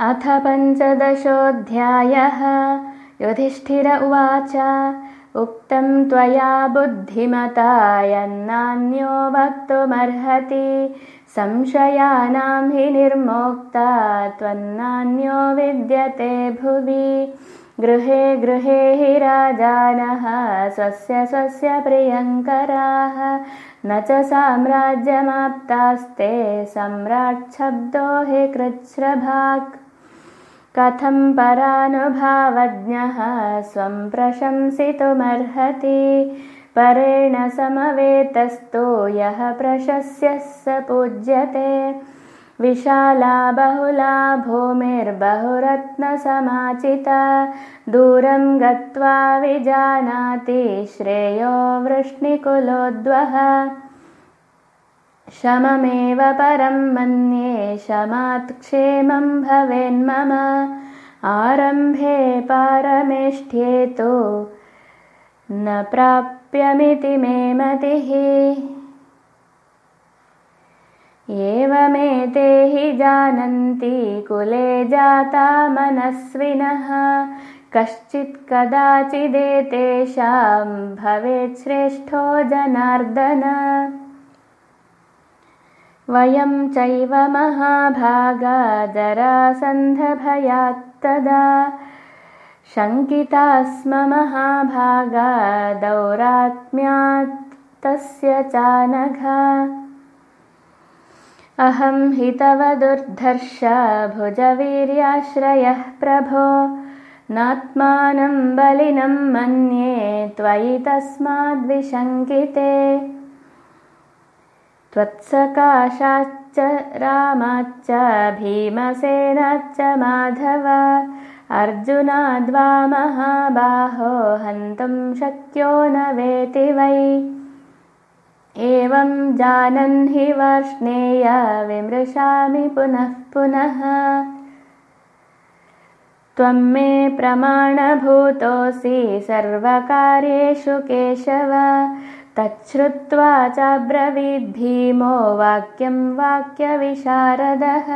अथ पञ्चदशोऽध्यायः। युधिष्ठिर उवाच उक्तं त्वया बुद्धिमता यन्नान्यो वक्तुमर्हति संशयानां हि निर्मोक्ता त्वन्नान्यो विद्यते भुवि। गृहे गृहे हि राजानः स्वस्य स्वस्य प्रियङ्कराः। न च साम्राज्यमाप्तास्ते सम्राट्शब्दो हि कृच्छ्रभाक् कथं परानुभावज्ञः स्वं प्रशंसितुमर्हति। परेण समवेतस्तु यः प्रशस्यः स पूज्यते। विशाला बहुला भूमिर्बहुरत्नसमाचिता दूरं गत्वा विजानाति श्रेयो वृष्णिकुलोद्वः शममेव परं मन्ये शमात् क्षेमं भवेन्मम आरम्भे पारमेष्ठ्येतु न प्राप्यमिति मे मतिः। एवमेते हि जानन्ति कुले जाता मनस्विनः। कश्चित् कदाचिदेतेषां भवेत् श्रेष्ठो जनार्दन वयं चैव महाभागा चानघा। अहं हि तव दुर्धर्ष भुजवीर्याश्रयः प्रभो। नात्मानं बलिनं मन्ये त्वयि तस्माद्विशङ्किते त्वत्सकाशाच्च रामाच्च भीमसेनाच्च माधव। अर्जुनाद्वा महाबाहो हन्तुं शक्यो न वेति वै। एवं जानन् हि वर्ष्णेय विमृशामि पुनः पुनः त्वं मे प्रमाणभूतोऽसि सर्वकार्येषु केशव। तच्छ्रुत्वा चाब्रवीद्भीमो वाक्यं वाक्यविशारदः